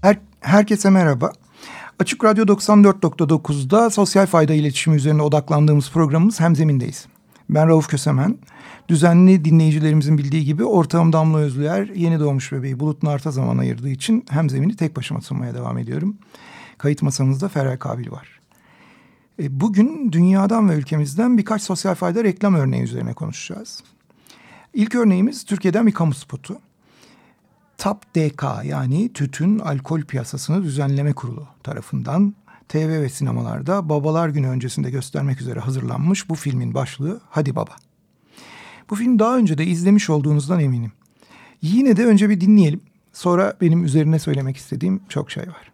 Her, herkese merhaba. Açık Radyo 94.9'da sosyal fayda iletişimi üzerine odaklandığımız programımız Hemzemin'deyiz. Ben Rauf Kösemen. Düzenli dinleyicilerimizin bildiği gibi ortağım Damla Özlüer yeni doğmuş bebeği Bulut Nart'a zaman ayırdığı için Hemzemin'i tek başıma sunmaya devam ediyorum. Kayıt masamızda Ferel Kabil var. E, bugün dünyadan ve ülkemizden birkaç sosyal fayda reklam örneği üzerine konuşacağız. İlk örneğimiz Türkiye'den bir kamu spotu. TAP DK yani Tütün Alkol Piyasasını Düzenleme Kurulu tarafından TV ve sinemalarda Babalar Günü öncesinde göstermek üzere hazırlanmış bu filmin başlığı Hadi Baba. Bu film daha önce de izlemiş olduğunuzdan eminim. Yine de önce bir dinleyelim. Sonra benim üzerine söylemek istediğim çok şey var.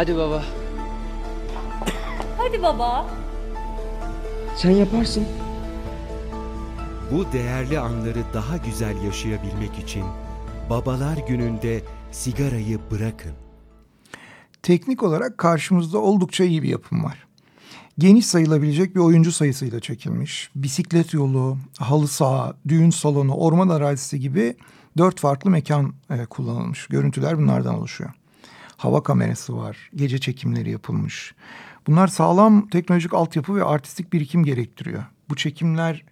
Hadi baba. Hadi baba. Sen yaparsın. Bu değerli anları daha güzel yaşayabilmek için Babalar Günü'nde sigarayı bırakın. Teknik olarak karşımızda oldukça iyi bir yapım var. Geniş sayılabilecek bir oyuncu sayısıyla çekilmiş. Bisiklet yolu, halı saha, düğün salonu, orman arazisi gibi dört farklı mekan e, kullanılmış. Görüntüler bunlardan oluşuyor. Hava kamerası var, gece çekimleri yapılmış. Bunlar sağlam teknolojik altyapı ve artistik birikim gerektiriyor. Bu çekimler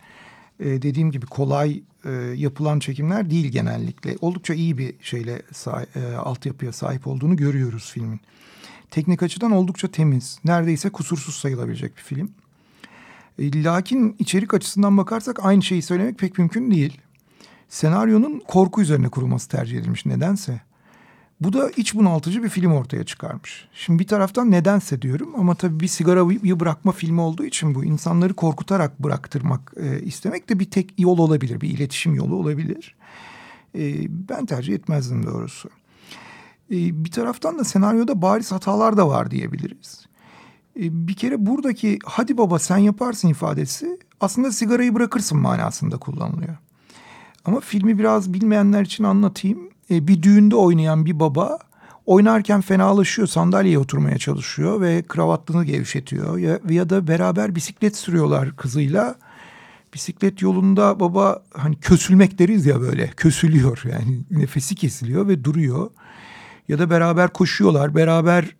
e, dediğim gibi kolay e, yapılan çekimler değil genellikle. Oldukça iyi bir şeyle e, altyapıya sahip olduğunu görüyoruz filmin. Teknik açıdan oldukça temiz, neredeyse kusursuz sayılabilecek bir film. E, lakin içerik açısından bakarsak aynı şeyi söylemek pek mümkün değil. Senaryonun korku üzerine kurulması tercih edilmiş nedense. Bu da iç bunaltıcı bir film ortaya çıkarmış. Şimdi bir taraftan nedense diyorum ama tabii bir sigarayı bırakma filmi olduğu için bu insanları korkutarak bıraktırmak e, istemek de bir tek yol olabilir. Bir iletişim yolu olabilir. E, ben tercih etmezdim doğrusu. E, bir taraftan da senaryoda bariz hatalar da var diyebiliriz. E, bir kere buradaki hadi baba sen yaparsın ifadesi aslında sigarayı bırakırsın manasında kullanılıyor. Ama filmi biraz bilmeyenler için anlatayım. E, bir düğünde oynayan bir baba oynarken fenalaşıyor, sandalyeye oturmaya çalışıyor ve kravatlığını gevşetiyor. Ya, ya da beraber bisiklet sürüyorlar kızıyla. Bisiklet yolunda baba hani kösülmek deriz ya böyle kösülüyor yani nefesi kesiliyor ve duruyor. Ya da beraber koşuyorlar, beraber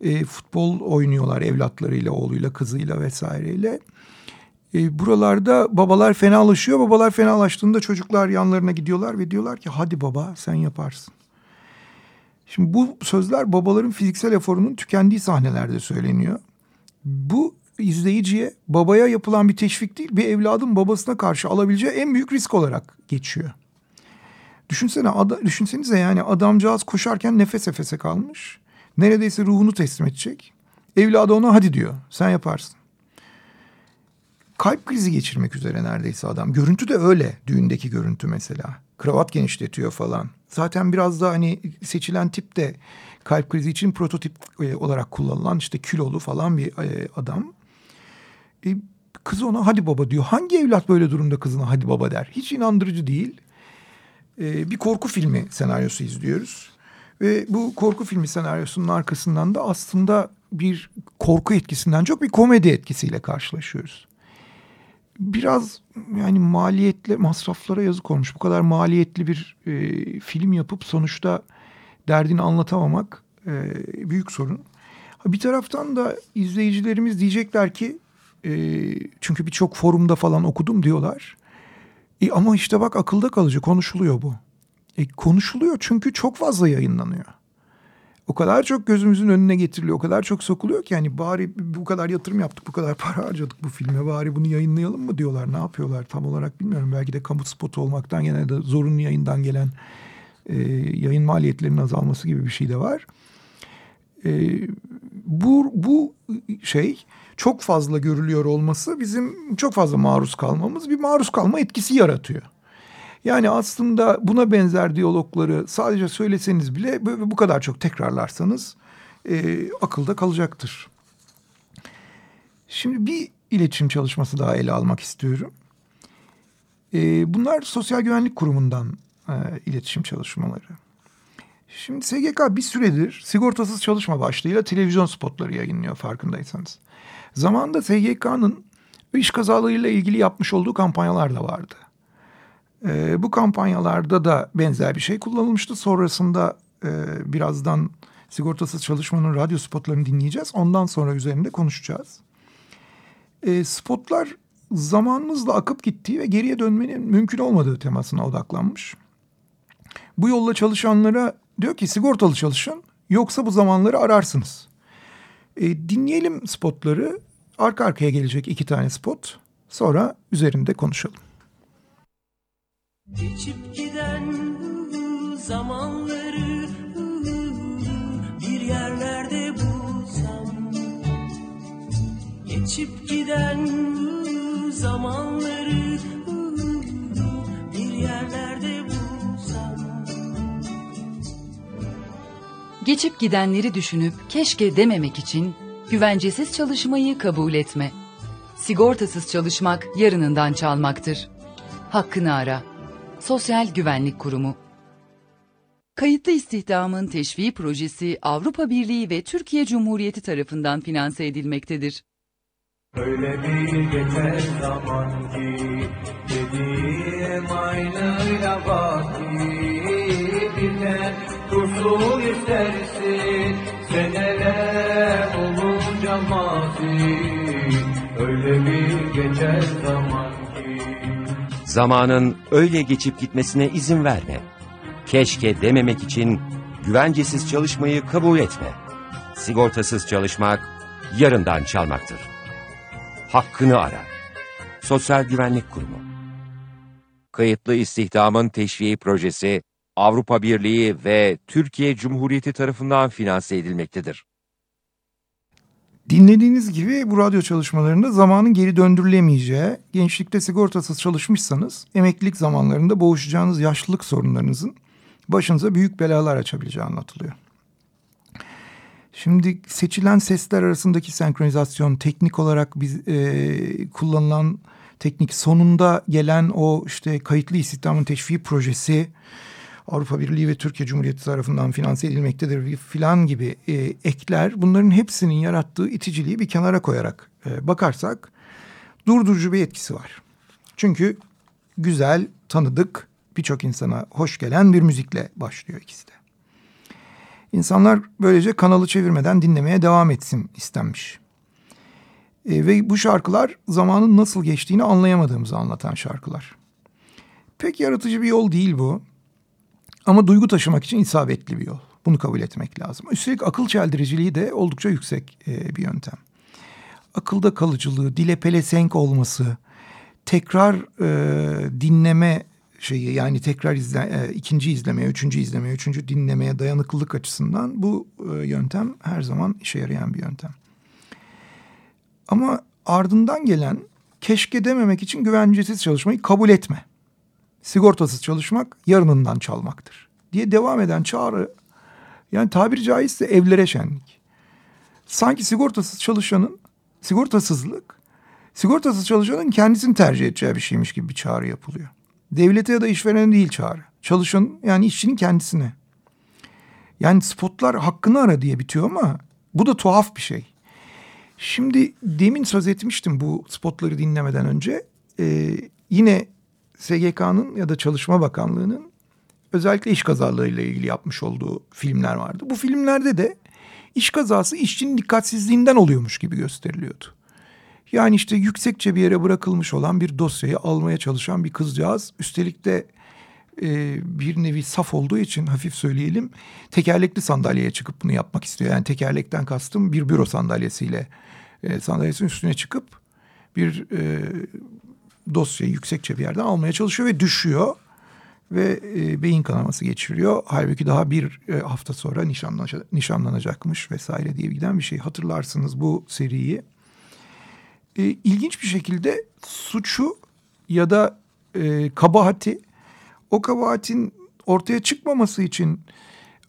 e, futbol oynuyorlar evlatlarıyla, oğluyla, kızıyla vesaireyle. E, buralarda babalar fenalaşıyor. Babalar fenalaştığında çocuklar yanlarına gidiyorlar ve diyorlar ki hadi baba sen yaparsın. Şimdi bu sözler babaların fiziksel eforunun tükendiği sahnelerde söyleniyor. Bu izleyiciye babaya yapılan bir teşvik değil bir evladın babasına karşı alabileceği en büyük risk olarak geçiyor. Düşünsene, ada, düşünsenize yani adamcağız koşarken nefes nefese kalmış. Neredeyse ruhunu teslim edecek. Evladı ona hadi diyor sen yaparsın kalp krizi geçirmek üzere neredeyse adam. Görüntü de öyle düğündeki görüntü mesela. Kravat genişletiyor falan. Zaten biraz da hani seçilen tip de kalp krizi için prototip e, olarak kullanılan işte kilolu falan bir e, adam. E, kız ona hadi baba diyor. Hangi evlat böyle durumda kızına hadi baba der? Hiç inandırıcı değil. bir korku filmi senaryosu izliyoruz. Ve bu korku filmi senaryosunun arkasından da aslında bir korku etkisinden çok bir komedi etkisiyle karşılaşıyoruz biraz yani maliyetli masraflara yazık olmuş. Bu kadar maliyetli bir e, film yapıp sonuçta derdini anlatamamak e, büyük sorun. Bir taraftan da izleyicilerimiz diyecekler ki e, çünkü birçok forumda falan okudum diyorlar. E, ama işte bak akılda kalıcı konuşuluyor bu. E, konuşuluyor çünkü çok fazla yayınlanıyor. O kadar çok gözümüzün önüne getiriliyor. O kadar çok sokuluyor ki yani bari bu kadar yatırım yaptık, bu kadar para harcadık bu filme. Bari bunu yayınlayalım mı diyorlar. Ne yapıyorlar tam olarak bilmiyorum. Belki de kamu spotu olmaktan gene de zorunlu yayından gelen e, yayın maliyetlerinin azalması gibi bir şey de var. E, bu, bu şey çok fazla görülüyor olması bizim çok fazla maruz kalmamız bir maruz kalma etkisi yaratıyor. Yani aslında buna benzer diyalogları sadece söyleseniz bile bu kadar çok tekrarlarsanız e, akılda kalacaktır. Şimdi bir iletişim çalışması daha ele almak istiyorum. E, bunlar Sosyal Güvenlik Kurumu'ndan e, iletişim çalışmaları. Şimdi SGK bir süredir sigortasız çalışma başlığıyla televizyon spotları yayınlıyor farkındaysanız. Zamanında SGK'nın iş kazalarıyla ilgili yapmış olduğu kampanyalar da vardı. E, bu kampanyalarda da benzer bir şey kullanılmıştı. Sonrasında e, birazdan sigortasız çalışmanın radyo spotlarını dinleyeceğiz. Ondan sonra üzerinde konuşacağız. E, spotlar zamanımızla akıp gittiği ve geriye dönmenin mümkün olmadığı temasına odaklanmış. Bu yolla çalışanlara diyor ki sigortalı çalışın yoksa bu zamanları ararsınız. E, dinleyelim spotları. Arka arkaya gelecek iki tane spot. Sonra üzerinde konuşalım. Geçip giden zamanları bir yerlerde bulsam Geçip giden zamanları bir yerlerde bulsam Geçip gidenleri düşünüp keşke dememek için güvencesiz çalışmayı kabul etme. Sigortasız çalışmak yarınından çalmaktır. Hakkını ara. Sosyal Güvenlik Kurumu. Kayıtlı istihdamın teşviği projesi Avrupa Birliği ve Türkiye Cumhuriyeti tarafından finanse edilmektedir. Öyle bir geçer zaman ki Dediğim aynıyla vakti Biten kurtul istersin Seneler olunca mazi. Öyle bir geçer zaman Zamanın öyle geçip gitmesine izin verme. Keşke dememek için güvencesiz çalışmayı kabul etme. Sigortasız çalışmak yarından çalmaktır. Hakkını ara. Sosyal Güvenlik Kurumu Kayıtlı İstihdamın Teşviği Projesi Avrupa Birliği ve Türkiye Cumhuriyeti tarafından finanse edilmektedir. Dinlediğiniz gibi bu radyo çalışmalarında zamanın geri döndürülemeyeceği, gençlikte sigortasız çalışmışsanız emeklilik zamanlarında boğuşacağınız yaşlılık sorunlarınızın başınıza büyük belalar açabileceği anlatılıyor. Şimdi seçilen sesler arasındaki senkronizasyon teknik olarak biz e, kullanılan teknik sonunda gelen o işte kayıtlı istihdamın teşviği projesi Avrupa Birliği ve Türkiye Cumhuriyeti tarafından finanse edilmektedir filan gibi e, ekler bunların hepsinin yarattığı iticiliği bir kenara koyarak e, bakarsak durdurucu bir etkisi var. Çünkü güzel, tanıdık, birçok insana hoş gelen bir müzikle başlıyor ikisi de. İnsanlar böylece kanalı çevirmeden dinlemeye devam etsin istenmiş. E, ve bu şarkılar zamanın nasıl geçtiğini anlayamadığımızı anlatan şarkılar. Pek yaratıcı bir yol değil bu. Ama duygu taşımak için isabetli bir yol. Bunu kabul etmek lazım. Üstelik akıl çeldiriciliği de oldukça yüksek e, bir yöntem. Akılda kalıcılığı, dile pelesenk olması, tekrar e, dinleme şeyi yani tekrar izle, e, ikinci izlemeye, üçüncü izlemeye, üçüncü dinlemeye dayanıklılık açısından bu e, yöntem her zaman işe yarayan bir yöntem. Ama ardından gelen keşke dememek için güvencesiz çalışmayı kabul etme sigortasız çalışmak yarınından çalmaktır diye devam eden çağrı yani tabiri caizse evlere şenlik. Sanki sigortasız çalışanın sigortasızlık sigortasız çalışanın kendisini tercih edeceği bir şeymiş gibi bir çağrı yapılıyor. Devlete ya da işverene değil çağrı. Çalışan yani işçinin kendisine. Yani spotlar hakkını ara diye bitiyor ama bu da tuhaf bir şey. Şimdi demin söz etmiştim bu spotları dinlemeden önce. Ee, yine SGK'nın ya da Çalışma Bakanlığı'nın özellikle iş kazalarıyla ilgili yapmış olduğu filmler vardı. Bu filmlerde de iş kazası işçinin dikkatsizliğinden oluyormuş gibi gösteriliyordu. Yani işte yüksekçe bir yere bırakılmış olan bir dosyayı almaya çalışan bir kızcağız. Üstelik de e, bir nevi saf olduğu için hafif söyleyelim tekerlekli sandalyeye çıkıp bunu yapmak istiyor. Yani tekerlekten kastım bir büro sandalyesiyle e, sandalyesinin üstüne çıkıp bir e, dosyayı yüksekçe bir yerden almaya çalışıyor ve düşüyor ve e, beyin kanaması geçiriyor. Halbuki daha bir e, hafta sonra nişanlanacak, nişanlanacakmış vesaire diye giden bir şey. Hatırlarsınız bu seriyi. E, ilginç bir şekilde suçu ya da e, kabahati o kabahatin ortaya çıkmaması için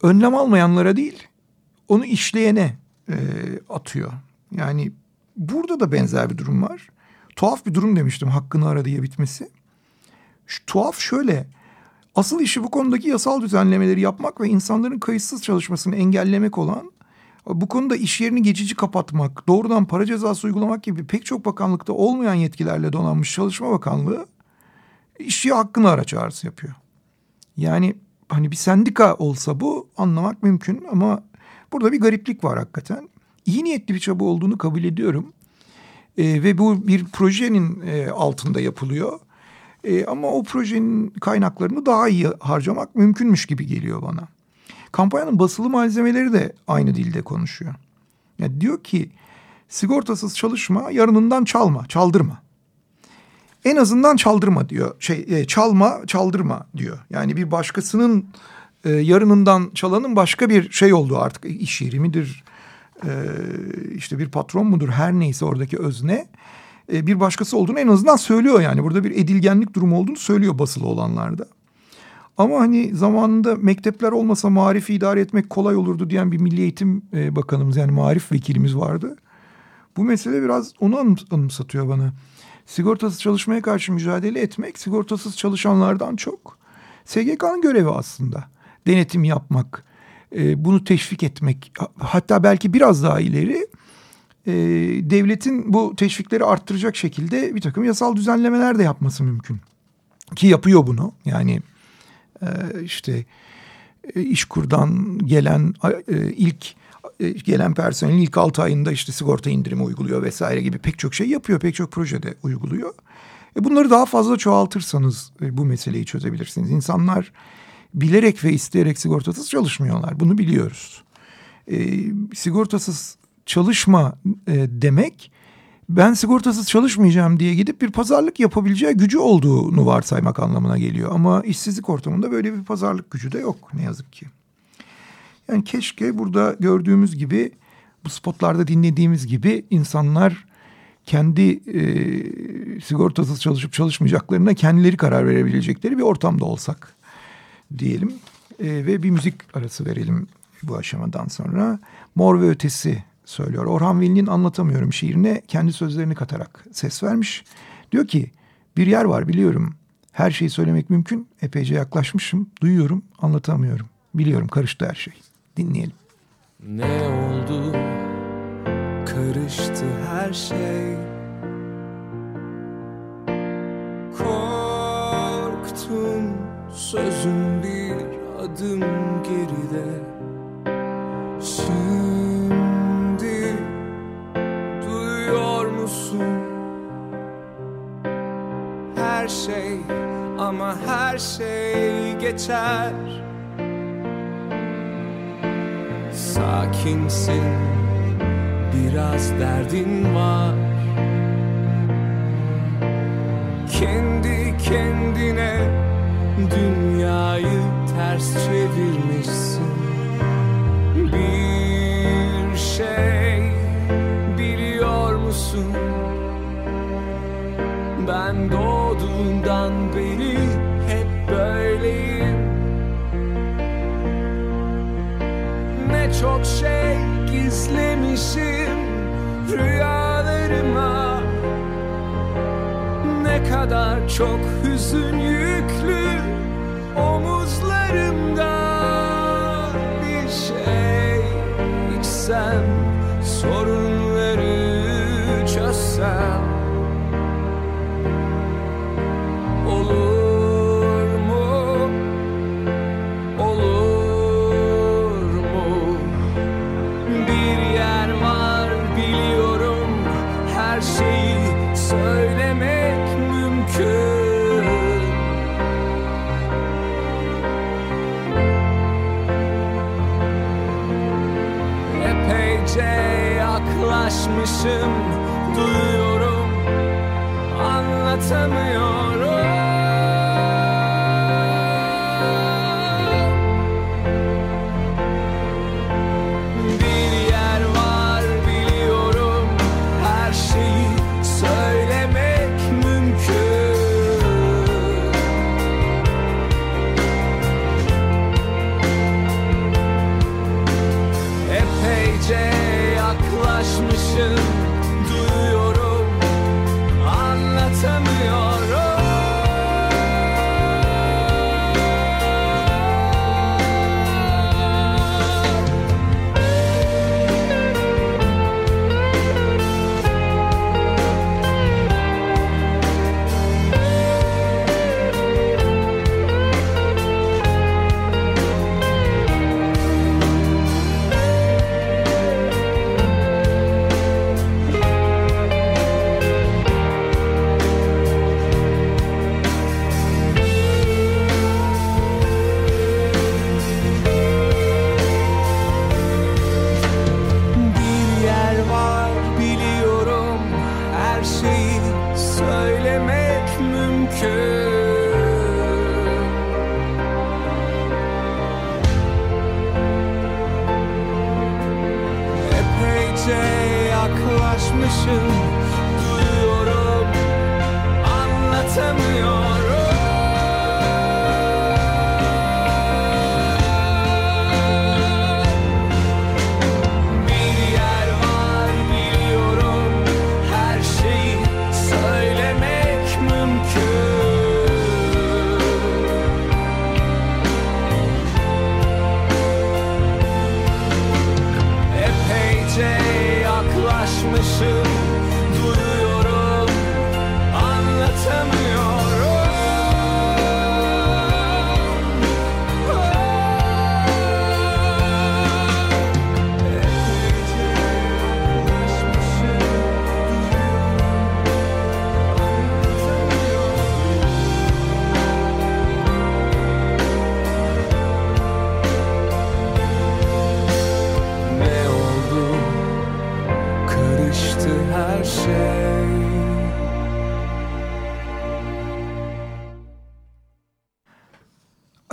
önlem almayanlara değil onu işleyene e, atıyor. Yani burada da benzer bir durum var. Tuhaf bir durum demiştim hakkını ara diye bitmesi. Şu, tuhaf şöyle asıl işi bu konudaki yasal düzenlemeleri yapmak ve insanların kayıtsız çalışmasını engellemek olan bu konuda iş yerini geçici kapatmak, doğrudan para cezası uygulamak gibi pek çok bakanlıkta olmayan yetkilerle donanmış Çalışma Bakanlığı işçiye hakkını ara çağrısı yapıyor. Yani hani bir sendika olsa bu anlamak mümkün ama burada bir gariplik var hakikaten. İyi niyetli bir çaba olduğunu kabul ediyorum. E, ve bu bir projenin e, altında yapılıyor. E, ama o projenin kaynaklarını daha iyi harcamak mümkünmüş gibi geliyor bana. Kampanyanın basılı malzemeleri de aynı dilde konuşuyor. Yani diyor ki sigortasız çalışma yarınından çalma, çaldırma. En azından çaldırma diyor. Şey e, çalma, çaldırma diyor. Yani bir başkasının e, yarınından çalanın başka bir şey olduğu artık iş yeri midir? E, işte bir patron mudur? Her neyse oradaki özne e, bir başkası olduğunu en azından söylüyor yani. Burada bir edilgenlik durumu olduğunu söylüyor basılı olanlarda. Ama hani zamanında mektepler olmasa marifi idare etmek kolay olurdu diyen bir Milli Eğitim e, Bakanımız yani marif vekilimiz vardı. Bu mesele biraz onu anımsatıyor bana. Sigortasız çalışmaya karşı mücadele etmek sigortasız çalışanlardan çok SGK'nın görevi aslında. Denetim yapmak, e, bunu teşvik etmek hatta belki biraz daha ileri e, devletin bu teşvikleri arttıracak şekilde bir takım yasal düzenlemeler de yapması mümkün. Ki yapıyor bunu yani e, işte e, işkurdan gelen e, ilk e, gelen personelin ilk altı ayında işte sigorta indirimi uyguluyor vesaire gibi pek çok şey yapıyor. Pek çok projede uyguluyor. E bunları daha fazla çoğaltırsanız e, bu meseleyi çözebilirsiniz. İnsanlar bilerek ve isteyerek sigortasız çalışmıyorlar. Bunu biliyoruz. E, sigortasız çalışma e, demek ben sigortasız çalışmayacağım diye gidip bir pazarlık yapabileceği gücü olduğunu varsaymak anlamına geliyor. Ama işsizlik ortamında böyle bir pazarlık gücü de yok ne yazık ki. Yani keşke burada gördüğümüz gibi bu spotlarda dinlediğimiz gibi insanlar kendi e, sigortasız çalışıp çalışmayacaklarına kendileri karar verebilecekleri bir ortamda olsak diyelim. E, ve bir müzik arası verelim bu aşamadan sonra. Mor ve Ötesi söylüyor. Orhan Veli'nin Anlatamıyorum şiirine kendi sözlerini katarak ses vermiş. Diyor ki bir yer var biliyorum. Her şeyi söylemek mümkün. Epeyce yaklaşmışım. Duyuyorum, anlatamıyorum. Biliyorum karıştı her şey. Dinleyelim. Ne oldu? Karıştı her şey. Sözüm bir adım geride. Şimdi duyuyor musun? Her şey ama her şey geçer. Sakinsin Biraz derdin var Kendi kendine Dünyayı ters çevirmişsin. Bir şey Biliyor musun? Ben doğduğumdan beri Hep böyleyim. Ne çok şey gizlemişim rüyalarıma. Ne kadar çok hüzün yüklü 山。Yaklaşmışım Duyuyorum anlatamıyorum Epeyce yaklaşmışım Duyuyorum Anlatamıyorum yaklaşmışım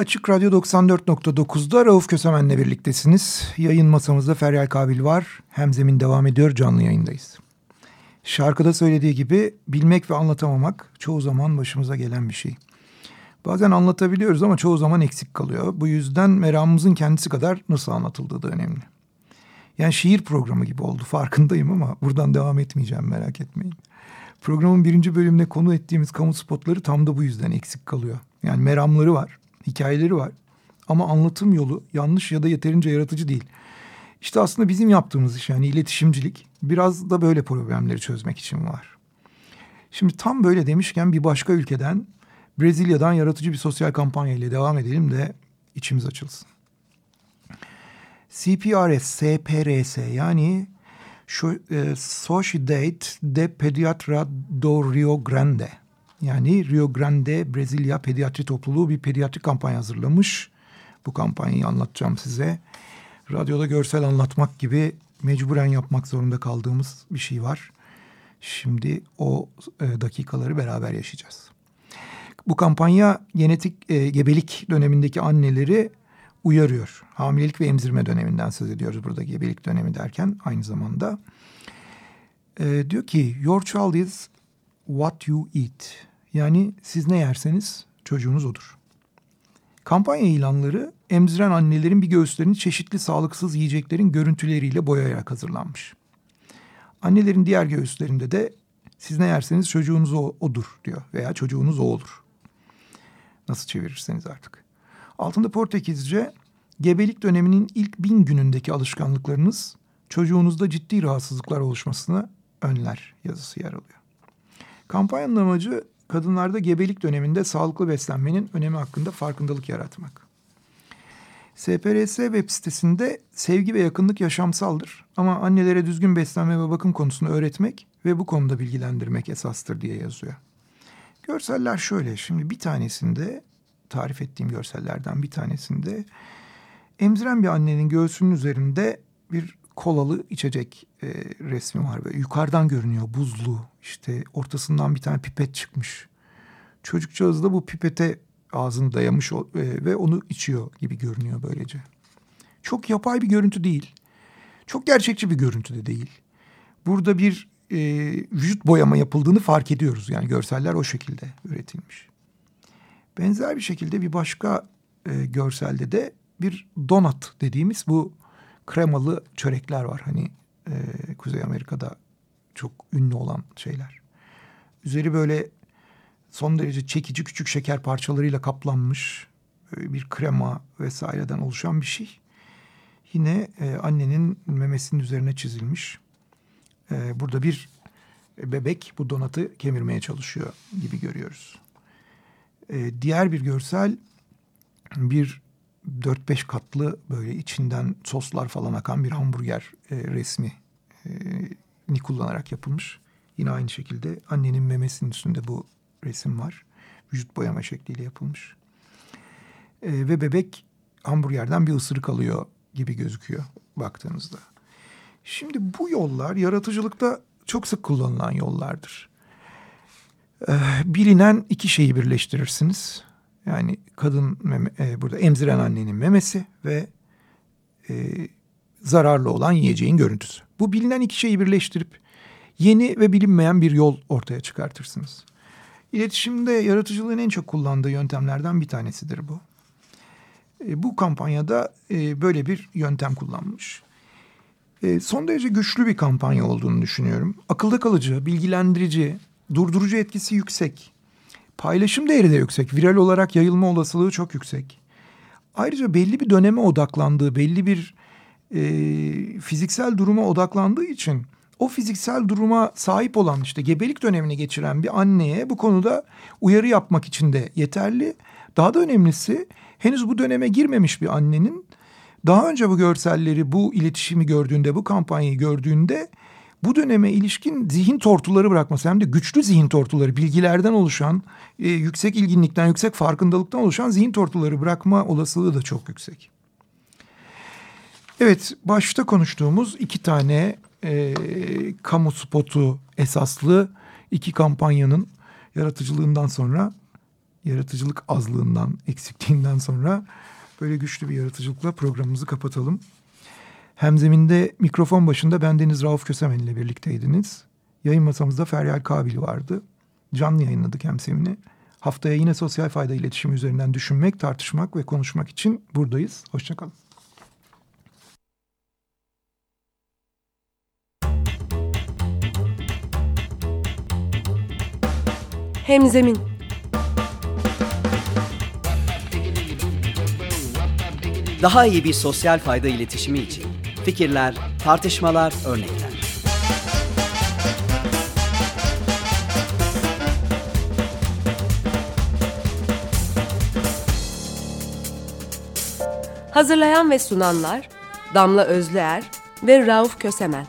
Açık Radyo 94.9'da Rauf Kösemen'le birliktesiniz. Yayın masamızda Feryal Kabil var. Hemzemin devam ediyor, canlı yayındayız. Şarkıda söylediği gibi bilmek ve anlatamamak çoğu zaman başımıza gelen bir şey. Bazen anlatabiliyoruz ama çoğu zaman eksik kalıyor. Bu yüzden meramımızın kendisi kadar nasıl anlatıldığı da önemli. Yani şiir programı gibi oldu farkındayım ama buradan devam etmeyeceğim merak etmeyin. Programın birinci bölümüne konu ettiğimiz kamu spotları tam da bu yüzden eksik kalıyor. Yani meramları var, hikayeleri var ama anlatım yolu yanlış ya da yeterince yaratıcı değil. İşte aslında bizim yaptığımız iş yani iletişimcilik biraz da böyle problemleri çözmek için var. Şimdi tam böyle demişken bir başka ülkeden Brezilya'dan yaratıcı bir sosyal kampanya ile devam edelim de içimiz açılsın. CPRS, SPRS yani e, Sociedade de Pediatra do Rio Grande. Yani Rio Grande Brezilya Pediatri Topluluğu bir pediatri kampanya hazırlamış. Bu kampanyayı anlatacağım size. Radyoda görsel anlatmak gibi mecburen yapmak zorunda kaldığımız bir şey var. Şimdi o e, dakikaları beraber yaşayacağız. Bu kampanya genetik e, gebelik dönemindeki anneleri uyarıyor. Hamilelik ve emzirme döneminden söz ediyoruz burada gebelik dönemi derken aynı zamanda. E, diyor ki your child is what you eat. Yani siz ne yerseniz çocuğunuz odur. Kampanya ilanları emziren annelerin bir göğüslerini çeşitli sağlıksız yiyeceklerin görüntüleriyle boyayarak hazırlanmış. Annelerin diğer göğüslerinde de siz ne yerseniz çocuğunuz o, odur diyor veya çocuğunuz o olur. Nasıl çevirirseniz artık. Altında Portekizce gebelik döneminin ilk bin günündeki alışkanlıklarınız çocuğunuzda ciddi rahatsızlıklar oluşmasını önler yazısı yer alıyor. Kampanyanın amacı kadınlarda gebelik döneminde sağlıklı beslenmenin önemi hakkında farkındalık yaratmak. SPRS web sitesinde sevgi ve yakınlık yaşamsaldır ama annelere düzgün beslenme ve bakım konusunu öğretmek ve bu konuda bilgilendirmek esastır diye yazıyor. Görseller şöyle şimdi bir tanesinde tarif ettiğim görsellerden bir tanesinde emziren bir annenin göğsünün üzerinde bir kolalı içecek e, resmi var. Böyle yukarıdan görünüyor buzlu. İşte ortasından bir tane pipet çıkmış. Çocukcağız da bu pipete ağzını dayamış e, ve onu içiyor gibi görünüyor böylece. Çok yapay bir görüntü değil. Çok gerçekçi bir görüntü de değil. Burada bir e, vücut boyama yapıldığını fark ediyoruz. Yani görseller o şekilde üretilmiş. Benzer bir şekilde bir başka e, görselde de bir donut dediğimiz bu kremalı çörekler var. Hani e, Kuzey Amerika'da çok ünlü olan şeyler. Üzeri böyle son derece çekici küçük şeker parçalarıyla kaplanmış e, bir krema vesaireden oluşan bir şey. Yine e, annenin memesinin üzerine çizilmiş. E, burada bir bebek bu donatı kemirmeye çalışıyor gibi görüyoruz. E, diğer bir görsel bir 4-5 katlı böyle içinden soslar falan akan bir hamburger e, resmi e, ni kullanarak yapılmış. Yine aynı şekilde annenin memesinin üstünde bu resim var. Vücut boyama şekliyle yapılmış. E, ve bebek hamburgerden bir ısırık alıyor gibi gözüküyor baktığınızda. Şimdi bu yollar yaratıcılıkta çok sık kullanılan yollardır. Ee, bilinen iki şeyi birleştirirsiniz. Yani kadın meme, e, burada emziren annenin memesi ve e, zararlı olan yiyeceğin görüntüsü. Bu bilinen iki şeyi birleştirip yeni ve bilinmeyen bir yol ortaya çıkartırsınız. İletişimde yaratıcılığın en çok kullandığı yöntemlerden bir tanesidir bu. E, bu kampanyada e, böyle bir yöntem kullanmış. E, son derece güçlü bir kampanya olduğunu düşünüyorum. Akılda kalıcı, bilgilendirici, durdurucu etkisi yüksek. Paylaşım değeri de yüksek. Viral olarak yayılma olasılığı çok yüksek. Ayrıca belli bir döneme odaklandığı, belli bir e, fiziksel duruma odaklandığı için o fiziksel duruma sahip olan işte gebelik dönemini geçiren bir anneye bu konuda uyarı yapmak için de yeterli. Daha da önemlisi henüz bu döneme girmemiş bir annenin daha önce bu görselleri, bu iletişimi gördüğünde, bu kampanyayı gördüğünde bu döneme ilişkin zihin tortuları bırakması hem de güçlü zihin tortuları, bilgilerden oluşan, e, yüksek ilginlikten, yüksek farkındalıktan oluşan zihin tortuları bırakma olasılığı da çok yüksek. Evet, başta konuştuğumuz iki tane e, kamu spotu esaslı iki kampanyanın yaratıcılığından sonra, yaratıcılık azlığından, eksikliğinden sonra böyle güçlü bir yaratıcılıkla programımızı kapatalım. Hemzeminde mikrofon başında bendeniz Rauf Kösemen ile birlikteydiniz. Yayın masamızda Feryal Kabil vardı. Canlı yayınladık Hemzemini. Haftaya yine sosyal fayda iletişimi üzerinden düşünmek, tartışmak ve konuşmak için buradayız. Hoşçakalın. Hemzemin Daha iyi bir sosyal fayda iletişimi için fikirler, tartışmalar, örnekler. Hazırlayan ve sunanlar Damla Özlüer ve Rauf Kösemen